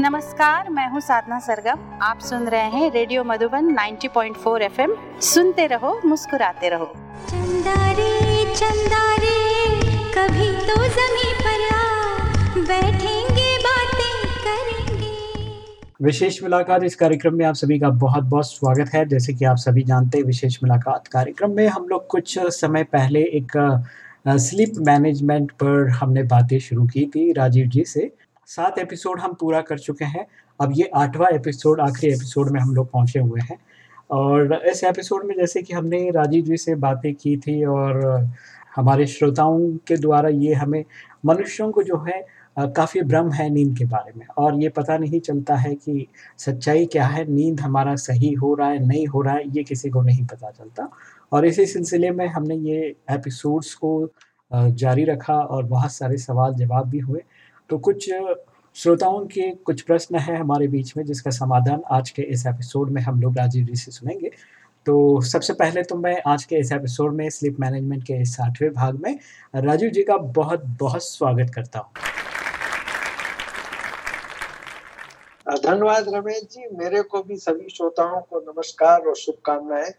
नमस्कार मैं हूँ साधना सरगम। आप सुन रहे हैं रेडियो मधुबन 90.4 एफएम। सुनते रहो मुस्कुराते रहो। चंदा रे चंदा रे कभी तो जमी पर आ बैठेंगे बातें करेंगे। विशेष मुलाकात इस कार्यक्रम में आप सभी का बहुत बहुत स्वागत है। जैसे कि आप सभी जानते हैं विशेष मुलाकात कार्यक्रम में हम लोग कुछ समय पहले एक स्लीप मैनेजमेंट पर हमने बातें शुरू की थी राजीव जी से। सात एपिसोड हम पूरा कर चुके हैं। अब ये आठवां एपिसोड, आखिरी एपिसोड में हम लोग पहुँचे हुए हैं। और इस एपिसोड में जैसे कि हमने राजीव जी से बातें की थी और हमारे श्रोताओं के द्वारा ये हमें मनुष्यों को जो है काफ़ी भ्रम है नींद के बारे में। और ये पता नहीं चलता है कि सच्चाई क्या है, नींद हमारा सही हो रहा है, नहीं हो रहा है, ये किसी को नहीं पता चलता। और इसी सिलसिले में हमने ये एपिसोड्स को जारी रखा और बहुत सारे सवाल जवाब भी हुए। तो कुछ श्रोताओं के कुछ प्रश्न है हमारे बीच में जिसका समाधान आज के इस एपिसोड में हम लोग राजीव जी से सुनेंगे। तो सबसे पहले तो मैं आज के इस एपिसोड में स्लीप मैनेजमेंट के इस साठवें भाग में राजीव जी का बहुत बहुत स्वागत करता हूँ। धन्यवाद रमेश जी। मेरे को भी सभी श्रोताओं को नमस्कार और शुभकामनाएँ।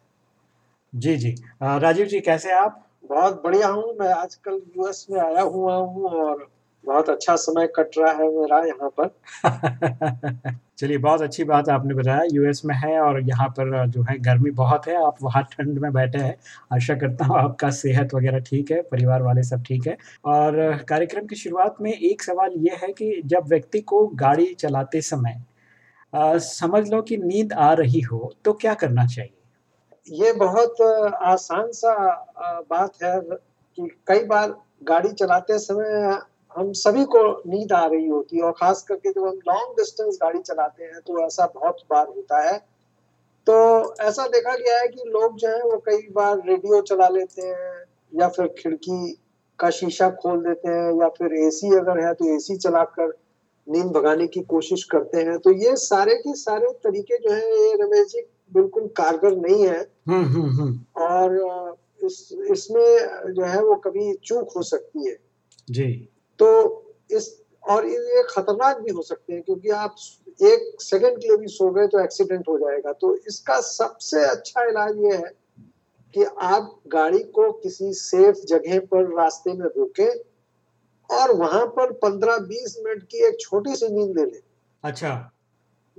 जी जी। राजीव जी कैसे आप? बहुत बढ़िया हूँ। मैं आजकल यूएस में आया हुआ हूँ और बहुत अच्छा समय कट रहा है मेरा यहाँ पर। चलिए बहुत अच्छी बात आपने बताया। यूएस में है और यहाँ पर जो है गर्मी बहुत है। आप वहाँ ठंड में बैठे हैं। आशा करता हूँ आपका सेहत वगैरह ठीक है परिवार वाले सब ठीक है। और कार्यक्रम की शुरुआत में एक सवाल ये है कि जब व्यक्ति को गाड़ी चलाते समय आ, समझ लो कि नींद आ रही हो तो क्या करना चाहिए? ये बहुत आसान सा बात है कि कई बार गाड़ी चलाते समय हम सभी को नींद आ रही होती है और खास करके जब हम लॉन्ग डिस्टेंस गाड़ी चलाते हैं तो ऐसा बहुत बार होता है। तो ऐसा देखा गया है कि लोग जो है वो कई बार रेडियो चला लेते हैं या फिर खिड़की का शीशा खोल देते हैं या फिर एसी अगर है तो एसी चलाकर नींद भगाने की कोशिश करते हैं। तो ये सारे के सारे तरीके जो है ये रमेश जी बिल्कुल कारगर नहीं है। हम्म, हम्म, हम्म। और इस इसमें जो है वो कभी चूक हो सकती है। जी। तो इस और ये खतरनाक भी हो सकते हैं क्योंकि आप एक सेकंड के लिए भी सो गए तो एक्सीडेंट हो जाएगा। तो इसका सबसे अच्छा इलाज ये है कि आप गाड़ी को किसी सेफ़ जगह पर रास्ते में रोके और वहाँ पर 15-20 मिनट की एक छोटी सी नींद ले लें। अच्छा।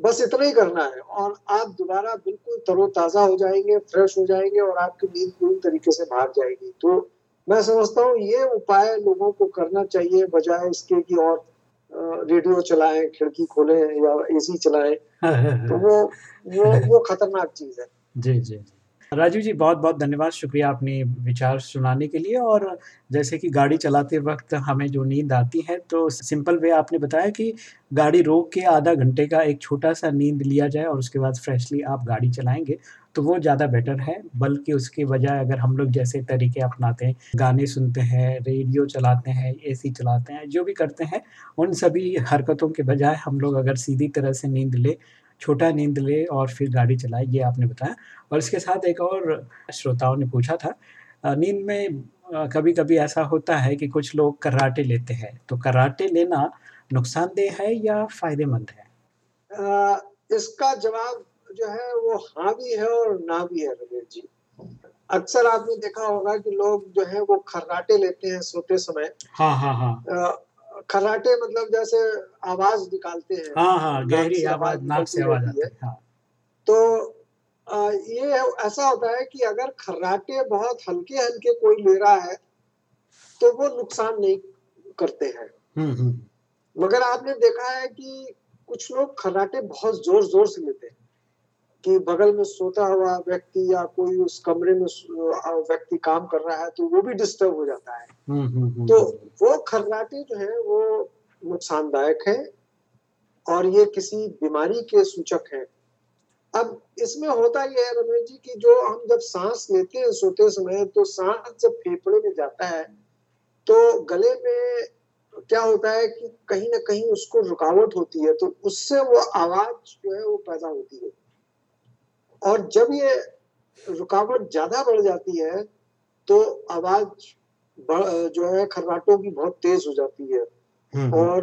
बस इतना ही करना है और आप दोबारा बिल्कुल तरोताजा हो जाएँगे फ्रेश हो जाएँगे और आपकी नींद पूरी तरीके से भाग जाएगी। तो मैं समझता हूँ ये उपाय लोगों को करना चाहिए बजाय इसके कि और रेडियो चलाएँ खिड़की खोलें या एसी चलाएँ तो वो वो वो खतरनाक चीज़ है। जी जी राजू जी बहुत बहुत धन्यवाद शुक्रिया अपने विचार सुनाने के लिए और जैसे कि गाड़ी चलाते वक्त हमें जो नींद आती है तो सिंपल वे आपने बताया कि गाड़ी रोक के आधा घंटे का एक छोटा सा नींद लिया जाए और उसके बाद फ्रेशली आप गाड़ी चलाएँगे। तो वो ज़्यादा बेटर है बल्कि उसके बजाय अगर हम लोग जैसे तरीके अपनाते हैं गाने सुनते हैं रेडियो चलाते हैं एसी चलाते हैं जो भी करते हैं उन सभी हरकतों के बजाय हम लोग अगर सीधी तरह से नींद ले छोटा नींद ले और फिर गाड़ी चलाए ये आपने बताया। और इसके साथ एक और श्रोताओं ने पूछा था नींद में कभी कभी ऐसा होता है कि कुछ लोग कराटे लेते हैं तो कराटे लेना नुकसानदेह है या फ़ायदेमंद है? आ, इसका जवाब जो है वो हाँ भी है और ना भी है रमेश जी। अक्सर आपने देखा होगा कि लोग जो है वो खर्राटे लेते हैं सोते समय। हाँ हाँ हाँ। खराटे मतलब जैसे आवाज़ निकालते हैं। हाँ हाँ गहरी आवाज़ नाक से आवाज़ आती है हाँ। तो आ, ये ऐसा होता है कि अगर खर्राटे बहुत हल्के हल्के कोई ले रहा है तो वो नुकसान नहीं करते हैं। हम्म, हम्म। मगर आपने देखा है कि कुछ लोग खर्राटे बहुत ज़ोर ज़ोर से लेते हैं। कि बगल में सोता हुआ व्यक्ति या कोई उस कमरे में व्यक्ति काम कर रहा है तो वो भी डिस्टर्ब हो जाता है। हम्म, हम्म, हम्म। तो वो खर्राटे जो है वो नुकसानदायक है और ये किसी बीमारी के सूचक है। अब इसमें होता यह है रमेश जी की जो हम जब सांस लेते हैं सोते समय तो सांस जब फेफड़े में जाता है तो गले में क्या होता है कि कहीं ना कहीं उसको रुकावट होती है तो उससे वो आवाज़ जो है वो पैदा होती है। और जब ये रुकावट ज़्यादा बढ़ जाती है तो आवाज़ जो है खर्राटों की बहुत तेज हो जाती है। हम्म, और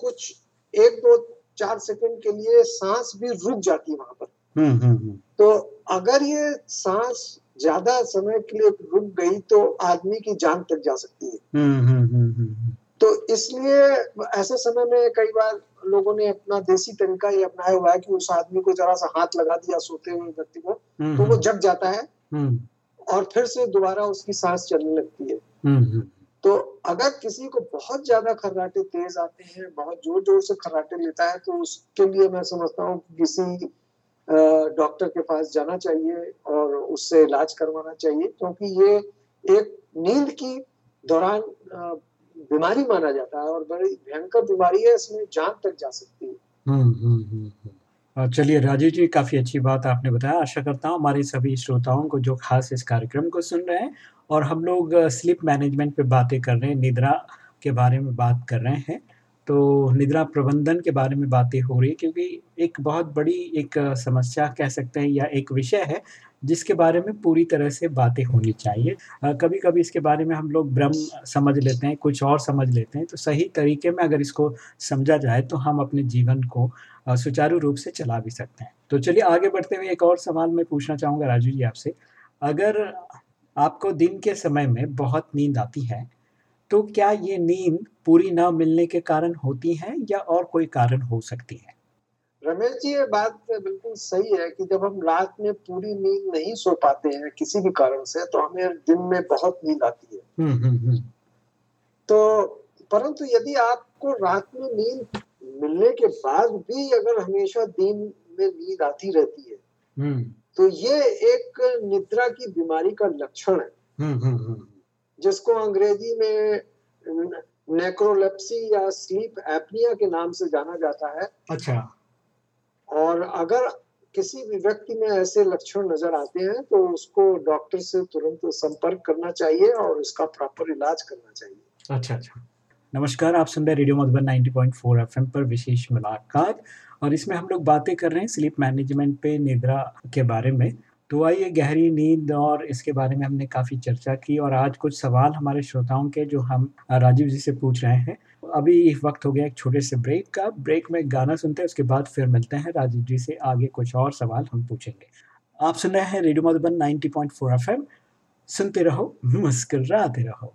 कुछ एक दो चार सेकंड के लिए सांस भी रुक जाती है वहाँ पर। हम्म हम्म हम्म। तो अगर ये सांस ज़्यादा समय के लिए रुक गई तो आदमी की जान तक जा सकती है। हम्म हम्म हम्म हम्म। तो इसलिए ऐसे समय में कई बार लोगों ने अपना देसी तरीका ये अपनाया हुआ है कि उस आदमी को जरा सा हाथ लगा दिया सोते हुए व्यक्ति को हम्म, तो वो जग जाता है हम्म। और फिर से दोबारा उसकी सांस चलने लगती है। हम्म हम्म। तो अगर किसी को बहुत ज़्यादा खर्राटे तेज आते हैं बहुत ज़ोर ज़ोर से खर्राटे लेता है तो उसके लिए मैं समझता हूँ किसी डॉक्टर के पास जाना चाहिए और उससे इलाज करवाना चाहिए क्योंकि ये एक नींद की दौरान बीमारी माना जाता है और बड़ी भयंकर बीमारी है, इसमें जान तक जा सकती है। हम्म हम्म हम्म चलिए, राजीव जी, काफ़ी अच्छी बात आपने बताया। आशा करता हूँ हमारे सभी श्रोताओं को जो खास इस कार्यक्रम को सुन रहे हैं और हम लोग स्लिप मैनेजमेंट पे बातें कर रहे हैं, निद्रा के बारे में बात कर रहे हैं। तो निद्रा प्रबंधन के बारे में बातें हो रही है, क्योंकि एक बहुत बड़ी एक समस्या कह सकते हैं या एक विषय है, जिसके बारे में पूरी तरह से बातें होनी चाहिए। कभी कभी इसके बारे में हम लोग भ्रम समझ लेते हैं, कुछ और समझ लेते हैं तो सही तरीके में अगर इसको समझा जाए तो हम अपने जीवन को सुचारू रूप से चला भी सकते हैं। तो चलिए आगे बढ़ते हुए एक और सवाल मैं पूछना चाहूँगा राजू जी आपसे। अगर आपको दिन के समय में बहुत नींद आती है तो क्या ये नींद पूरी ना मिलने के कारण होती है या और कोई कारण हो सकती है? रमेश जी ये बात बिल्कुल सही है कि जब हम रात में पूरी नींद नहीं सो पाते हैं किसी भी कारण से तो हमें दिन में बहुत नींद आती है। हम्म हम्म हम्म। तो परंतु यदि आपको रात में नींद मिलने के बाद भी अगर हमेशा दिन में नींद आती रहती है तो ये एक निद्रा की बीमारी का लक्षण है। जिसको अंग्रेज़ी में नेक्रोलेप्सी या स्लीप एपनिया के नाम से जाना जाता है। अच्छा। और अगर किसी भी व्यक्ति में ऐसे लक्षण नज़र आते हैं तो उसको डॉक्टर से तुरंत संपर्क करना चाहिए और इसका प्रॉपर इलाज करना चाहिए। अच्छा अच्छा। नमस्कार आप सुन रहे रेडियो मधुबन 90.4 एफएम पर विशेष मुलाकात। और इसमें हम लोग बातें कर रहे हैं स्लीप मैनेजमेंट पे निद्रा के बारे में। तो ये गहरी नींद और इसके बारे में हमने काफ़ी चर्चा की और आज कुछ सवाल हमारे श्रोताओं के जो हम राजीव जी से पूछ रहे हैं। अभी वक्त हो गया एक छोटे से ब्रेक का, ब्रेक में गाना सुनते हैं, उसके बाद फिर मिलते हैं राजीव जी से, आगे कुछ और सवाल हम पूछेंगे। आप सुन रहे हैं रेडियो मधुबन 90.4 एफएम सुनते रहो, मुस्कराते रहो।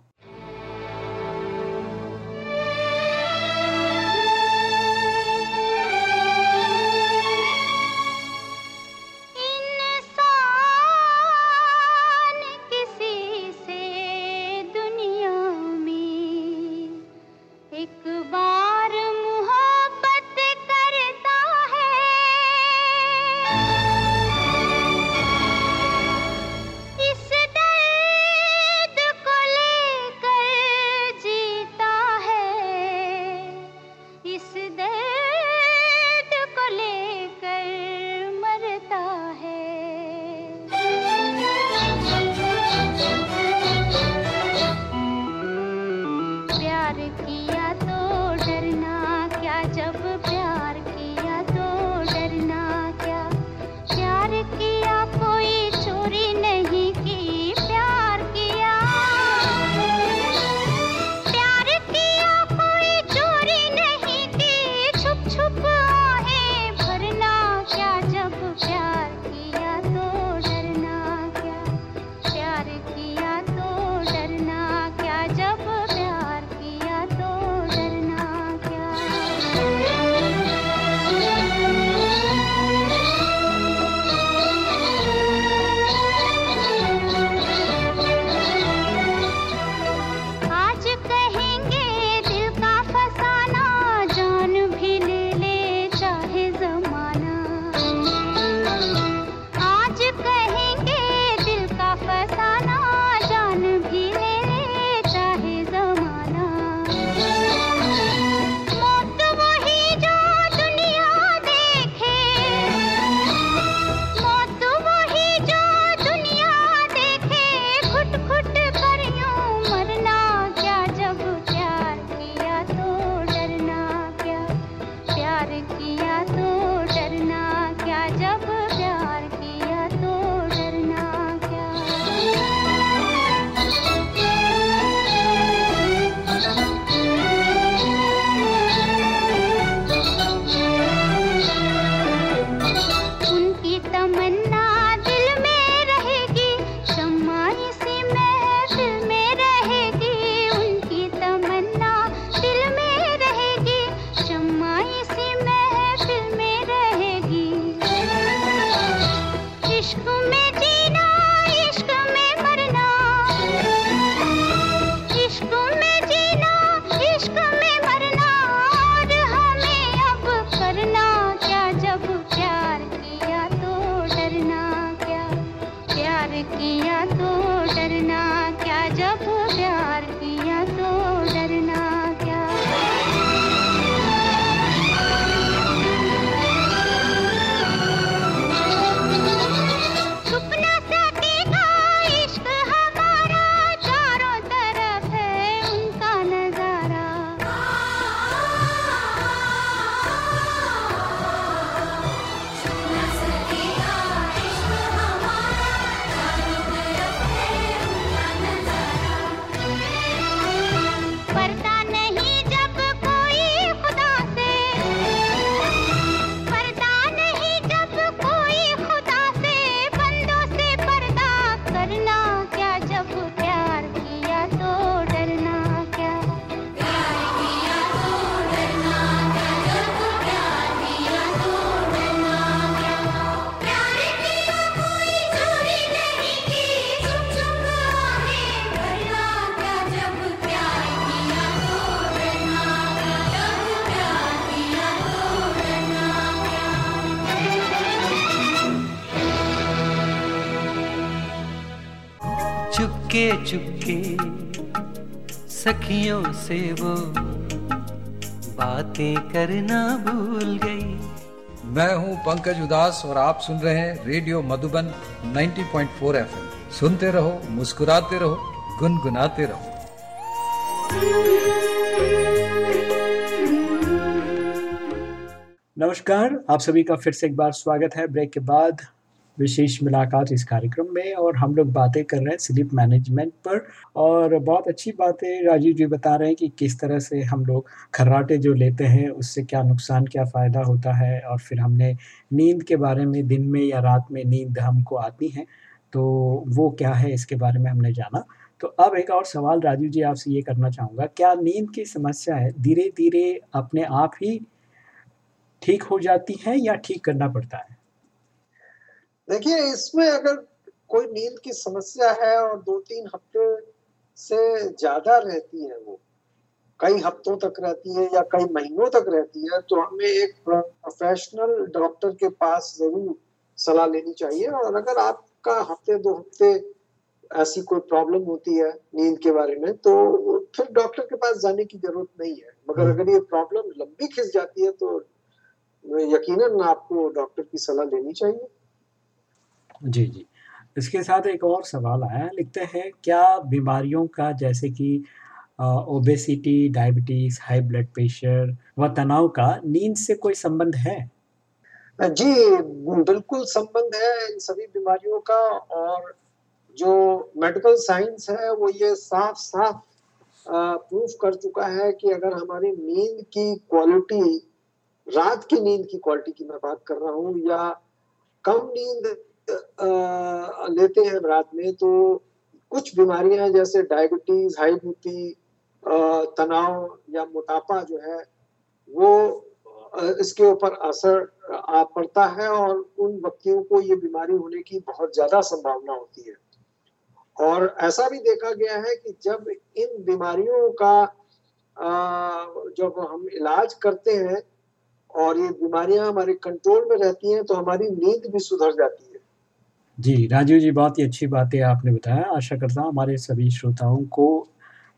सखियों से वो बातें करना भूल गई। मैं हूँ पंकज उदास और आप सुन रहे हैं रेडियो मधुबन 90.4 एफएम। सुनते रहो मुस्कुराते रहो गुनगुनाते रहो। नमस्कार आप सभी का फिर से एक बार स्वागत है। ब्रेक के बाद विशेष मुलाकात इस कार्यक्रम में और हम लोग बातें कर रहे हैं स्लीप मैनेजमेंट पर। और बहुत अच्छी बातें राजीव जी बता रहे हैं कि किस तरह से हम लोग खर्राटे जो लेते हैं, उससे क्या नुकसान, क्या फ़ायदा होता है और फिर हमने नींद के बारे में, दिन में या रात में नींद हमको आती है तो वो क्या है इसके बारे में हमने जाना। तो अब एक और सवाल राजीव जी आपसे ये करना चाहूँगा, क्या नींद की समस्या है? धीरे धीरे अपने आप ही ठीक हो जाती है या ठीक करना पड़ता है? देखिए इसमें अगर कोई नींद की समस्या है और दो तीन हफ़्ते से ज़्यादा रहती है वो कई हफ्तों तक रहती है या कई महीनों तक रहती है तो हमें एक प्रोफेशनल डॉक्टर के पास ज़रूर सलाह लेनी चाहिए। और अगर आपका हफ़्ते दो हफ़्ते ऐसी कोई प्रॉब्लम होती है नींद के बारे में तो फिर डॉक्टर के पास जाने की ज़रूरत नहीं है। मगर अगर ये प्रॉब्लम लंबी खिंच जाती है तो यकीनन आपको डॉक्टर की सलाह लेनी चाहिए। जी, जी। इसके साथ एक और सवाल आया लिखते हैं क्या बीमारियों का जैसे कि obesity, diabetes, high blood pressure व तनाव का नींद से कोई संबंध है? जी, बिल्कुल संबंध है इन सभी बीमारियों का और जो मेडिकल साइंस है वो ये साफ-साफ प्रूफ कर चुका है कि अगर हमारी नींद की क्वालिटी रात की नींद की क्वालिटी की मैं बात कर रहा हूँ या कम नींद लेते हैं रात में तो कुछ बीमारियाँ जैसे डायबिटीज़ हाई बीपी तनाव या मोटापा जो है, वो इसके ऊपर असर आ पड़ता है और उन व्यक्तियों को ये बीमारी होने की बहुत ज़्यादा संभावना होती है। और ऐसा भी देखा गया है कि जब इन बीमारियों का जब हम इलाज करते हैं और ये बीमारियाँ हमारे कंट्रोल में रहती हैं तो हमारी नींद भी सुधर जाती है। जी, राजीव जी बहुत ही अच्छी बातें आपने बताया। आशा करता हूँ हमारे सभी श्रोताओं को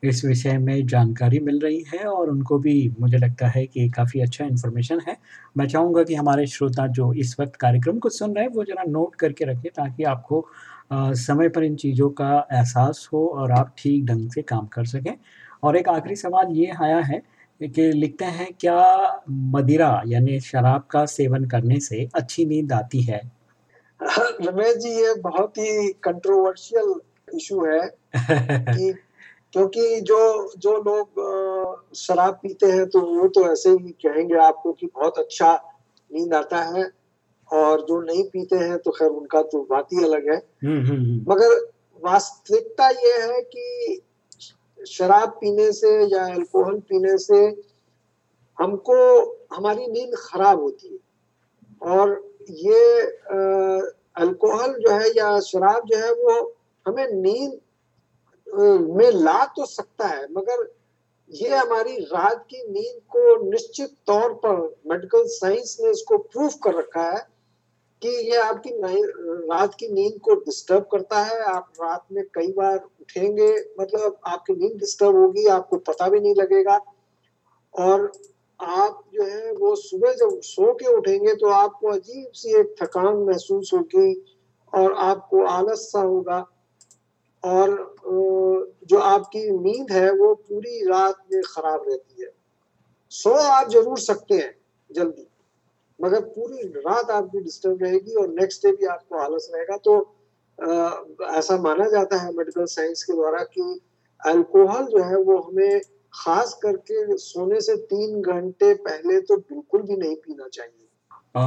इस विषय में जानकारी मिल रही है और उनको भी मुझे लगता है कि काफ़ी अच्छा इन्फॉर्मेशन है। मैं चाहूँगा कि हमारे श्रोता जो इस वक़्त कार्यक्रम को सुन रहे हैं वो ज़रा नोट करके रखें ताकि आपको अ, समय पर इन चीज़ों का एहसास हो और आप ठीक ढंग से काम कर सकें। और एक आखिरी सवाल ये आया है कि लिखते हैं क्या मदिरा यानी शराब का सेवन करने से अच्छी नींद आती है? रमेश जी ये बहुत ही कंट्रोवर्शियल इशू है कि क्योंकि जो जो लोग शराब पीते हैं तो वो तो ऐसे ही कहेंगे आपको कि बहुत अच्छा नींद आता है और जो नहीं पीते हैं तो खैर उनका तो बात ही अलग है हुँ, हुँ, हुँ। मगर वास्तविकता ये है कि शराब पीने से या अल्कोहल पीने से हमको हमारी नींद खराब होती है और ये अल्कोहल जो है या शराब जो है वो हमें नींद में ला तो सकता है, मगर ये हमारी रात की नींद को निश्चित तौर पर मेडिकल साइंस ने इसको प्रूफ कर रखा है कि ये आपकी रात की नींद को डिस्टर्ब करता है। आप रात में कई बार उठेंगे मतलब आपकी नींद डिस्टर्ब होगी, आपको पता भी नहीं लगेगा। और आप जो है वो सुबह जब सो के उठेंगे तो आपको अजीब सी एक थकान महसूस होगी और आपको आलस सा होगा। और जो आपकी नींद है वो पूरी रात में खराब रहती है। सो आप ज़रूर सकते हैं जल्दी मगर पूरी रात आपकी डिस्टर्ब रहेगी और नेक्स्ट डे भी आपको आलस रहेगा। तो अ, ऐसा माना जाता है मेडिकल साइंस के द्वारा कि अल्कोहल जो है वो हमें खास करके सोने से तीन घंटे पहले तो बिल्कुल भी नहीं पीना चाहिए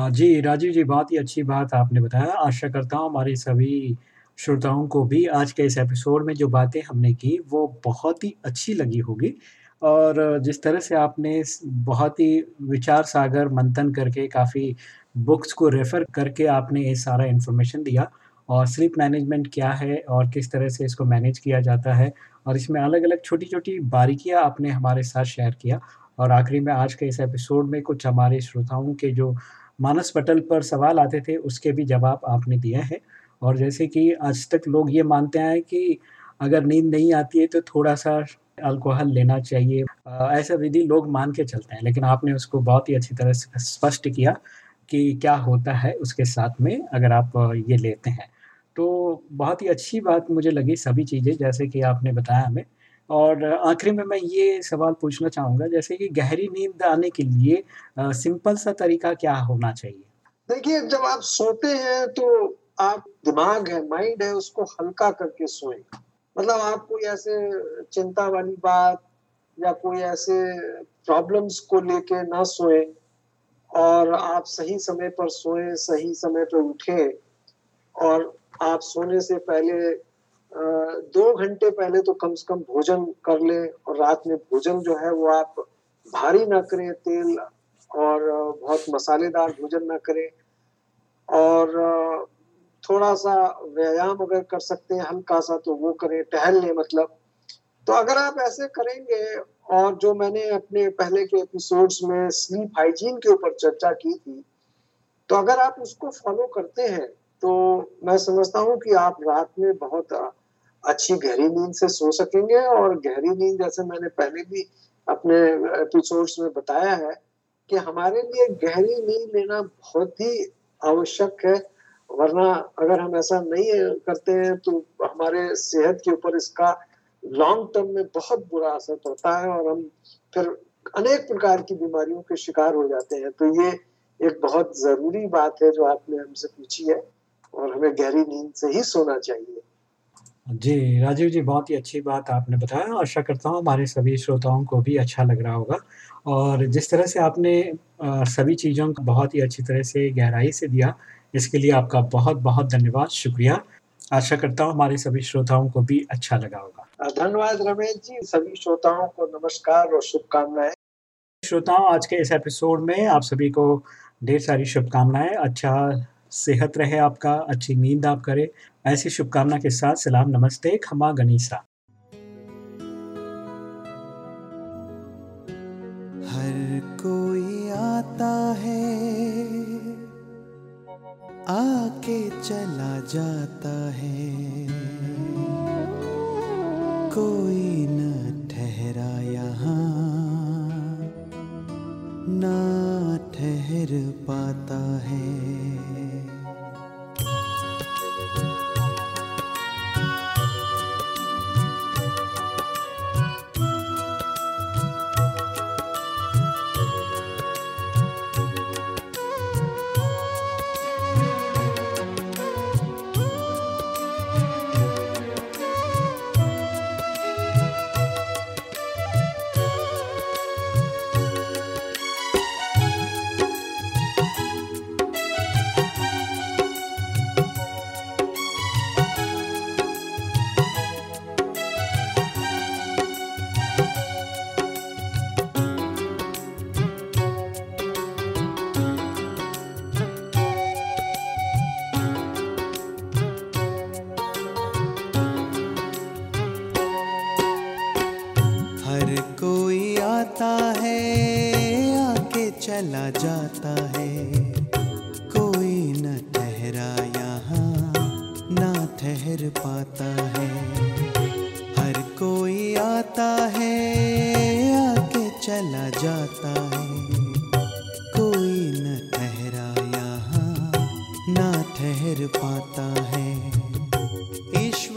जी, राजीव जी बहुत ही अच्छी बात आपने बताया। आशा करता हूँ हमारे सभी श्रोताओं को भी आज के इस एपिसोड में जो बातें हमने की वो बहुत ही अच्छी लगी होगी। और जिस तरह से आपने बहुत ही विचार सागर मंथन करके काफ़ी बुक्स को रेफ़र करके आपने ये सारा इन्फॉर्मेशन दिया और स्लीप मैनेजमेंट क्या है और किस तरह से इसको मैनेज किया जाता है और इसमें अलग-अलग छोटी-छोटी बारीकियाँ आपने हमारे साथ शेयर किया। और आखिरी में आज के इस एपिसोड में कुछ हमारे श्रोताओं के जो मानस पटल पर सवाल आते थे उसके भी जवाब आपने दिए हैं। और जैसे कि आज तक लोग ये मानते हैं कि अगर नींद नहीं आती है तो थोड़ा-सा अल्कोहल लेना चाहिए। ऐसा विधि लोग मान के चलते हैं, लेकिन आपने उसको बहुत ही अच्छी तरह से स्पष्ट किया कि क्या होता है उसके साथ में अगर आप ये लेते हैं। तो बहुत ही अच्छी बात मुझे लगी सभी चीज़ें जैसे कि आपने बताया हमें। और आखिरी में मैं ये सवाल पूछना चाहूँगा जैसे कि गहरी नींद आने के लिए अ, सिंपल सा तरीका क्या होना चाहिए? देखिए जब आप सोते हैं तो आप दिमाग है, माइंड है उसको हल्का करके सोए। मतलब आप कोई ऐसे चिंता वाली बात या कोई ऐसे प्रॉब्लम्स को लेके ना सोए और आप सही समय पर सोए सही समय पर उठे। और आप सोने से पहले 2 घंटे पहले तो कम से कम भोजन कर ले और रात में भोजन जो है वो आप भारी ना करें, तेल और बहुत मसालेदार भोजन ना करें और थोड़ा-सा व्यायाम अगर कर सकते हैं हल्का-सा तो वो करें, टहल लें मतलब। तो अगर आप ऐसे करेंगे और जो मैंने अपने पहले के एपिसोड्स में स्लीप हाइजीन के ऊपर चर्चा की थी, तो अगर आप उसको फ़ॉलो करते हैं, तो मैं समझता हूँ कि आप रात में बहुत अच्छी गहरी नींद से सो सकेंगे और गहरी नींद जैसे मैंने पहले भी अपने एपिसोड्स में बताया है कि हमारे लिए गहरी नींद लेना बहुत ही आवश्यक है, वरना अगर हम ऐसा नहीं करते हैं तो हमारे सेहत के ऊपर इसका लॉन्ग टर्म में बहुत बुरा असर पड़ता है और हम फिर अनेक प्रकार की बीमारियों के शिकार हो जाते हैं। तो ये एक बहुत ज़रूरी बात है जो आपने हमसे पूछी है और हमें गहरी नींद से ही सोना चाहिए। जी, राजीव जी बहुत ही अच्छी बात आपने बताया। आशा करता हूँ हमारे सभी श्रोताओं को भी अच्छा लग रहा होगा और जिस तरह से आपने सभी चीज़ों को बहुत ही अच्छी तरह से गहराई से दिया, इसके लिए आपका बहुत-बहुत धन्यवाद, शुक्रिया। आशा करता हूँ हमारे सभी श्रोताओं को भी अच्छा लगा होगा। धन्यवाद रमेश जी, सभी श्रोताओं को नमस्कार और शुभकामनाएँ श्रोताओं आज के इस एपिसोड में आप सभी को ढेर सारी शुभकामनाएँ अच्छा सेहत रहे आपका, अच्छी नींद आप करें। ऐसी शुभकामना के साथ सलाम, नमस्ते, खमा गनीसा। हर कोई आता है आके चला जाता है कोई न ठहरा यहाँ ना ठहर पाता है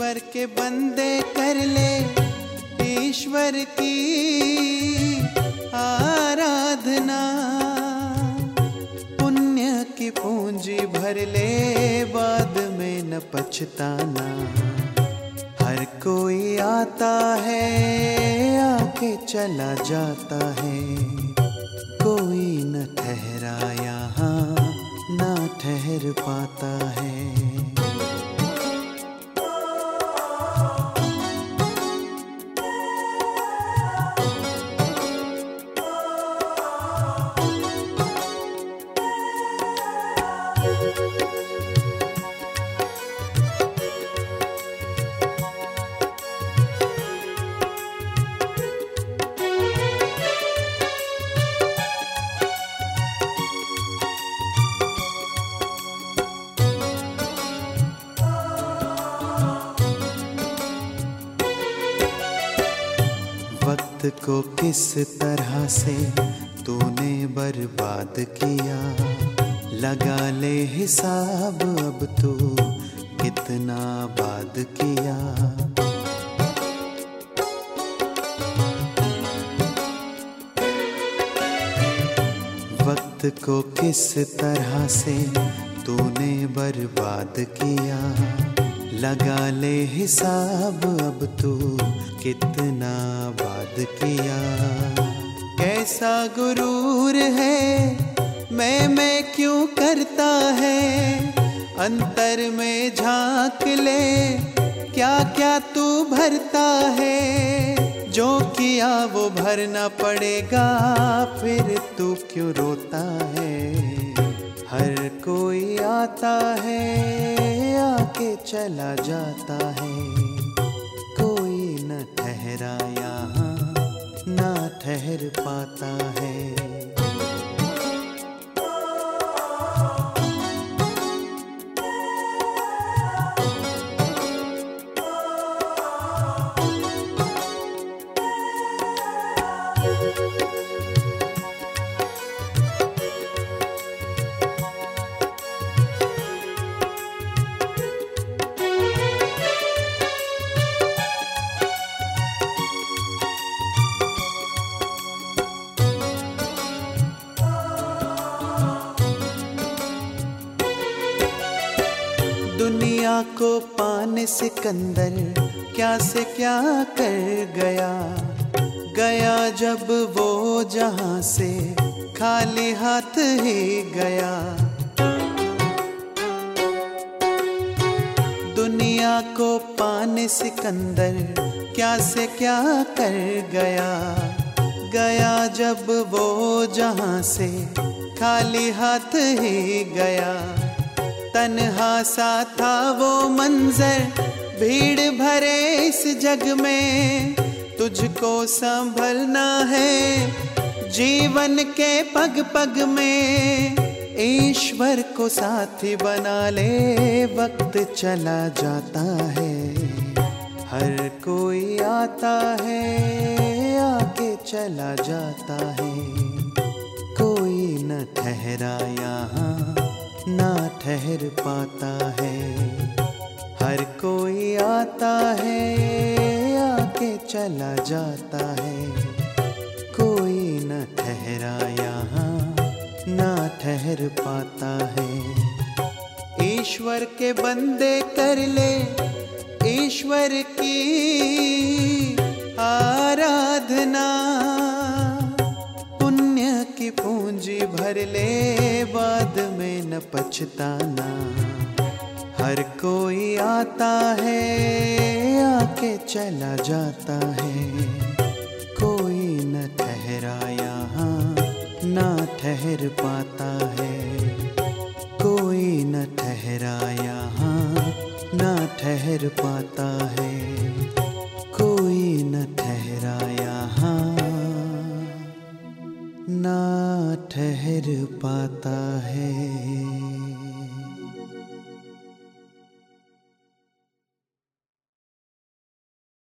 ईश्वर के बंदे कर ले ईश्वर की आराधना। पुण्य की पूंजी भर ले, बाद में न पछताना। हर कोई आता है, आके चला जाता है। कोई न ठहरा यहाँ, ना ठहर पाता है। को किस तरह से तूने बर्बाद किया? लगा ले हिसाब, अब तू कितना बाद किया? वक्त को किस तरह से तूने बर्बाद किया? लगा ले हिसाब, अब तू कितना किया। कैसा गुरूर है, मैं मैं क्यों करता है? अंतर में झाँक ले क्या क्या तू भरता है? जो किया वो भरना पड़ेगा, फिर तू क्यों रोता है? हर कोई आता है, आके चला जाता है। कोई न ठहरा यहाँ ठहर पाता है। सिकंदर, क्या से क्या कर गया? गया जब वो जहाँ से खाली हाथ ही गया। दुनिया को पाने सिकंदर, क्या से क्या कर गया? गया जब वो जहाँ से खाली हाथ ही गया। तन्हा सा था वो मंजर, भीड़ भरे इस जग में। तुझको संभलना है जीवन के पग पग में। ईश्वर को साथी बना ले, वक्त चला जाता है। हर कोई आता है, आके चला जाता है। कोई न ठहरा यहाँ। ना ठहर पाता है। हर कोई आता है, आके चला जाता है। कोई न ठहरा यहाँ, ना ठहर पाता है। ईश्वर के बंदे कर ले, ईश्वर की आराधना। पुण्य की पूंजी भर ले बाद में पछताना। हर कोई आता है, आके चला जाता है। कोई न ठहरा यहाँ, ना ठहर पाता है। कोई न ठहरा यहाँ, ना ठहर पाता है। कोई न ठहरा यहाँ, ना ठहर पाता है।